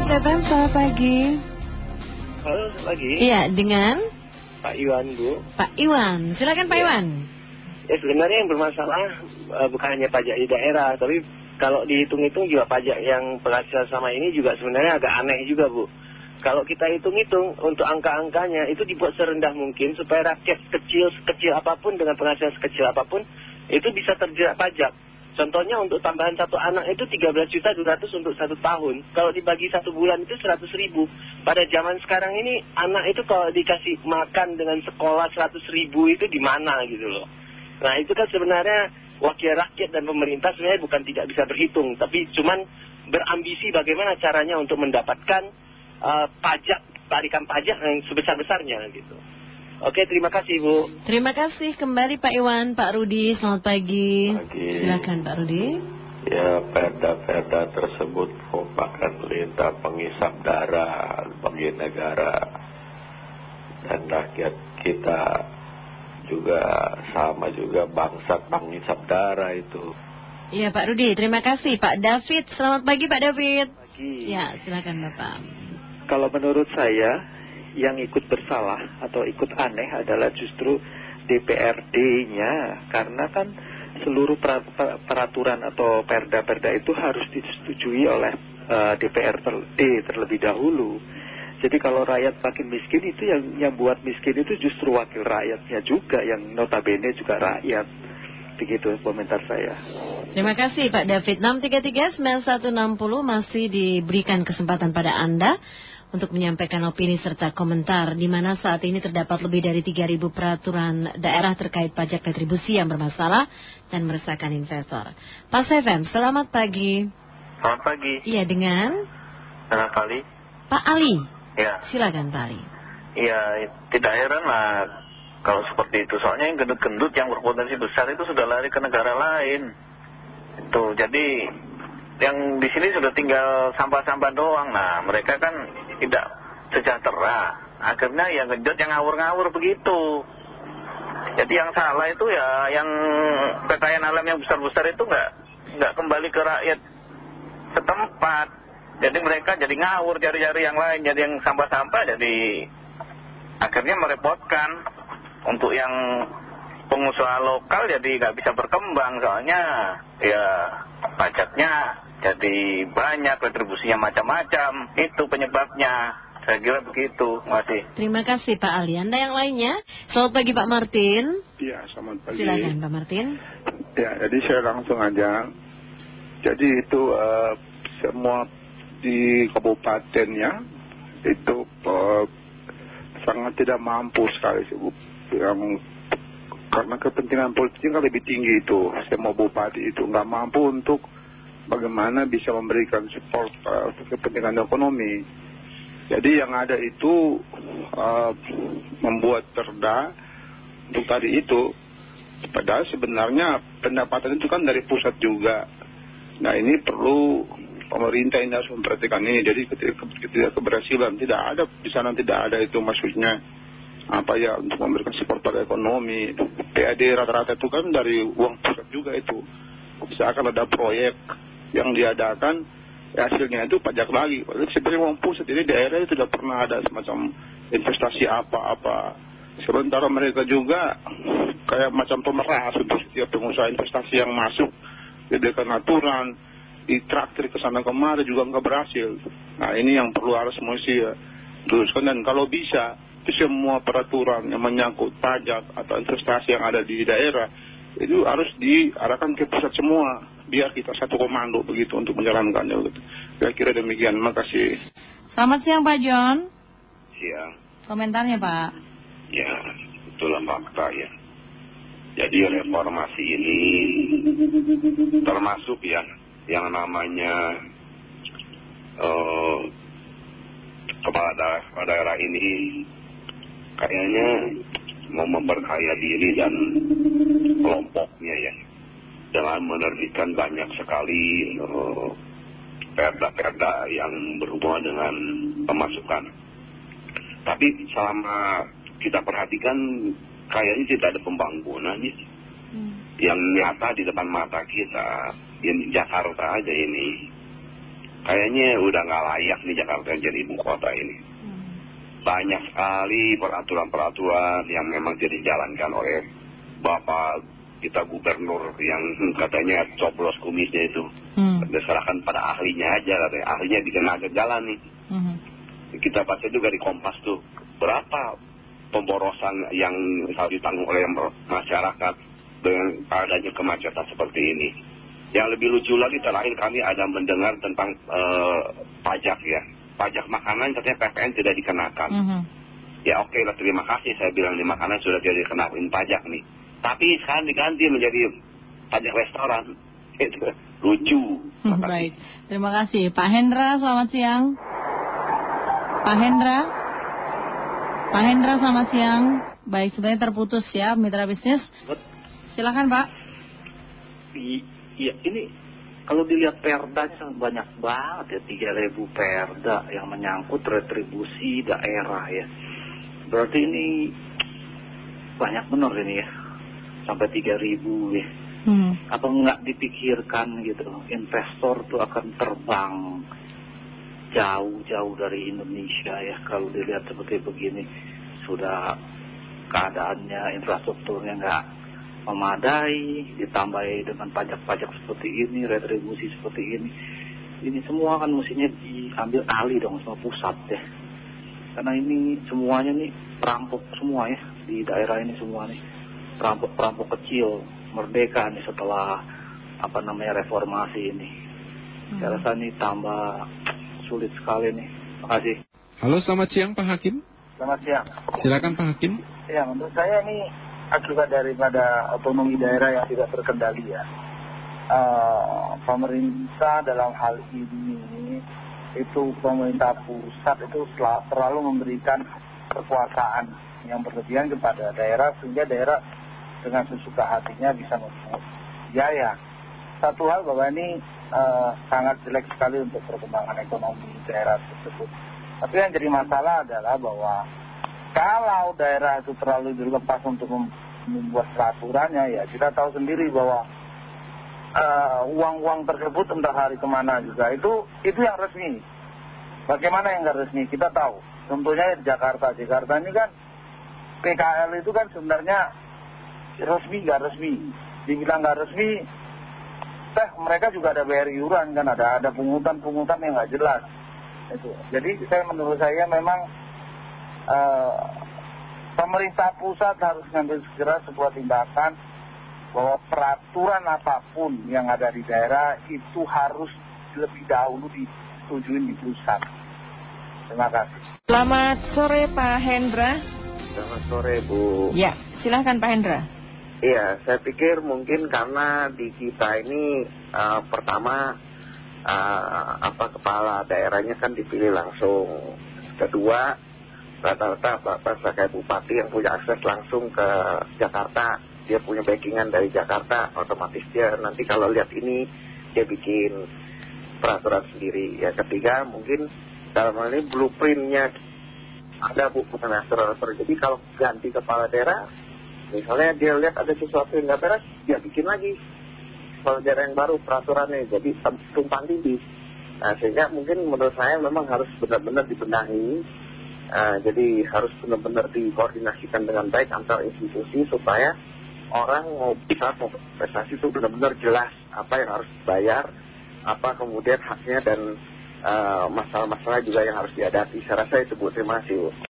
Mas FM, selamat pagi. Halo, selamat pagi. Iya, dengan Pak Iwan, Bu. Pak Iwan. Silakan Pak Iya. Iwan. Ya sebenarnya yang bermasalah eh, bukan hanya pajak di daerah, tapi kalau dihitung-hitung juga pajak yang penghasilan sama ini juga sebenarnya agak aneh juga, Bu. Kalau kita hitung-hitung untuk angka-angkanya itu dibuat serendah mungkin supaya rakyat kecil sekecil apa pun dengan penghasilan sekecil apa pun itu bisa terjerat pajak. Contohnya untuk tambahan satu anak itu 13 juta 200 untuk satu tahun. Kalau dibagi satu bulan itu 100 ribu. Pada zaman sekarang ini anak itu kalau dikasih makan dengan sekolah 100 ribu itu di mana gitu loh. Nah itu kan sebenarnya wakil rakyat dan pemerintah sebenarnya bukan tidak bisa berhitung. Tapi cuman berambisi bagaimana caranya untuk mendapatkan eh, pajak, tarikan pajak yang sebesar-besarnya gitu. Oke terima kasih Bu. Terima kasih kembali Pak Iwan, Pak Rudi, selamat pagi. Pagi. Silakan Pak Rudi. Ya, perda-perda tersebut merupakan perintah pengisap darah bagi negara dan rakyat kita juga sama juga bangsat pengisap darah itu. Iya Pak Rudi, terima kasih Pak David. Selamat pagi Pak David. Pagi. Ya, silakan Bapak. Kalau menurut saya yang ikut bersalah atau ikut aneh adalah justru DPRD-nya karena kan seluruh peraturan atau perda-perda itu harus disetujui oleh eh, DPRD terlebih dahulu. Jadi kalau rakyat makin miskin itu yang yang buat miskin itu justru wakil rakyatnya juga yang notabene juga rakyat. Begitu komentar saya. Terima kasih Pak David. 633-9160 masih diberikan kesempatan pada Anda untuk menyampaikan opini serta komentar di mana saat ini terdapat lebih dari 3.000 peraturan daerah terkait pajak retribusi yang bermasalah dan meresahkan investor. Pak FM, selamat pagi. Selamat pagi, Iya dengan Anak kali. Pak Ali. Ya, Silakan Pak Ali. ya tidak heran lah kalau seperti itu. Soalnya yang gendut-gendut yang berpotensi besar itu sudah lari ke negara lain. Itu jadi yang di sini sudah tinggal sampah-sampah doang. Nah, mereka kan tidak sejahtera. Akhirnya yang genjot yang ngawur-ngawur begitu. Jadi yang salah itu ya yang kekayaan alam yang besar-besar itu nggak nggak kembali ke rakyat setempat. Jadi mereka jadi ngawur cari-cari yang lain, jadi yang sampah-sampah jadi akhirnya merepotkan untuk yang pengusaha lokal jadi nggak bisa berkembang soalnya ya pajaknya jadi banyak retribusinya macam-macam itu penyebabnya saya kira begitu masih Terima kasih Pak Ali. Anda yang lainnya? Selamat pagi Pak Martin. Ya, selamat pagi. Silakan Pak Martin. Ya, jadi saya langsung aja. Jadi itu eh, semua di kabupatennya itu eh, sangat tidak mampu sekali sih, Bu. Yang karena kepentingan politiknya kan lebih tinggi itu. Semua bupati itu nggak mampu untuk bagaimana bisa memberikan support eh, kepentingan ekonomi. Jadi yang ada itu eh, membuat perda untuk tadi itu Padahal sebenarnya pendapatan itu kan dari pusat juga. Nah ini perlu pemerintah ini harus memperhatikan ini. Jadi ketika, keberhasilan tidak ada di sana tidak ada itu maksudnya apa ya untuk memberikan support pada ekonomi. PAD rata-rata itu kan dari uang pusat juga itu. Misalkan ada proyek yang diadakan ya hasilnya itu pajak lagi. Sebenarnya uang pusat jadi daerah itu tidak pernah ada semacam investasi apa-apa. Sementara mereka juga kayak macam pemeras untuk setiap pengusaha investasi yang masuk diadakan aturan, ditraktir ke sana kemari juga nggak berhasil. Nah ini yang perlu harus mesti ya teruskan dan kalau bisa itu semua peraturan yang menyangkut pajak atau investasi yang ada di daerah itu harus diarahkan ke pusat semua biar kita satu komando begitu untuk menjalankannya begitu. Kira-kira demikian. Terima kasih. Selamat siang Pak John. Siang. Komentarnya Pak. Ya, itulah fakta ya. Jadi reformasi ini termasuk ya yang namanya eh, kepala daerah, kepala daerah ini kayaknya mau memperkaya diri dan kelompoknya ya dengan menerbitkan banyak sekali perda-perda yang berhubungan dengan pemasukan. Tapi selama kita perhatikan kayaknya tidak ada pembangunannya yang nyata di depan mata kita. Yang di Jakarta aja ini. kayaknya udah nggak layak nih Jakarta jadi ibu kota ini. Banyak sekali peraturan-peraturan yang memang tidak dijalankan oleh Bapak kita gubernur yang katanya coblos kumisnya itu. Hmm. Diserahkan pada ahlinya aja, katanya. ahlinya bikin agak jalan nih. Mhm. Kita baca juga di Kompas tuh, berapa pemborosan yang harus ditanggung oleh masyarakat dengan adanya kemacetan seperti ini. Yang lebih lucu lagi terakhir kami ada mendengar tentang eh, pajak ya. Pajak makanan katanya PPN tidak dikenakan. Mhm. Ya oke lah terima kasih saya bilang di makanan sudah tidak dikenakan pajak nih. Tapi sekarang diganti menjadi pajak restoran. Itu lucu. Hmm, Baik, terima kasih. Pak Hendra, selamat siang. Pak Hendra? Pak Hendra, selamat siang. Baik, sebenarnya terputus ya, mitra bisnis. Silakan Pak. Iya, ini kalau dilihat perda banyak banget ya, 3000 perda yang menyangkut retribusi daerah ya. Berarti ini banyak benar ini ya, sampai 3000 ya. Hmm. Apa nggak dipikirkan gitu, investor tuh akan terbang jauh-jauh dari Indonesia ya kalau dilihat seperti begini sudah keadaannya infrastrukturnya nggak memadai ditambahi dengan pajak-pajak seperti ini retribusi seperti ini ini semua kan mestinya diambil alih dong sama pusat ya karena ini semuanya nih perampok semua ya di daerah ini semua nih perampok-perampok kecil merdeka nih setelah apa namanya reformasi ini saya rasa ini tambah sulit sekali nih makasih Halo, selamat siang Pak Hakim. Selamat siang. Silakan Pak Hakim. Ya, menurut saya ini akibat daripada otonomi daerah yang tidak terkendali ya. Eh, pemerintah dalam hal ini itu pemerintah pusat itu terlalu memberikan kekuasaan yang berlebihan kepada daerah sehingga daerah dengan sesuka hatinya bisa memungut biaya. Satu hal bahwa ini eh, sangat jelek sekali untuk perkembangan ekonomi daerah tersebut. Tapi yang jadi masalah adalah bahwa kalau daerah itu terlalu dilepas untuk mem- membuat peraturannya ya kita tahu sendiri bahwa eh, uang-uang tersebut entah hari ke mana juga itu itu yang resmi bagaimana yang nggak resmi kita tahu contohnya di Jakarta Jakarta ini kan PKL itu kan sebenarnya resmi nggak resmi dibilang nggak resmi teh mereka juga ada bayar iuran kan ada ada pungutan-pungutan yang nggak jelas itu jadi saya menurut saya memang eh, pemerintah pusat harus mengambil segera sebuah tindakan bahwa peraturan apa pun yang ada di daerah itu harus lebih dahulu disetujui di pusat. Terima kasih. Selamat sore Pak Hendra. Selamat sore Bu. Ya, silahkan Pak Hendra. Iya, saya pikir mungkin karena di kita ini eh, pertama eh, apa kepala daerahnya kan dipilih langsung. Kedua, rata-rata bapak sebagai bupati yang punya akses langsung ke Jakarta, dia punya backingan dari Jakarta, otomatis dia nanti kalau lihat ini dia bikin peraturan sendiri. Ya ketiga mungkin dalam hal ini blueprintnya ada bu mengenai aturan-aturan. Jadi kalau ganti kepala daerah, misalnya dia lihat ada sesuatu yang nggak beres, dia bikin lagi kepala daerah yang baru peraturannya. Jadi tumpang tindih. Nah, sehingga mungkin menurut saya memang harus benar-benar dibenahi. Nah, jadi harus benar-benar dikoordinasikan dengan baik antar institusi supaya orang mau bisa mau investasi itu benar-benar jelas apa yang harus dibayar, apa kemudian haknya dan masalah-masalah juga yang harus dihadapi. Saya rasa itu Bu. Terima kasih.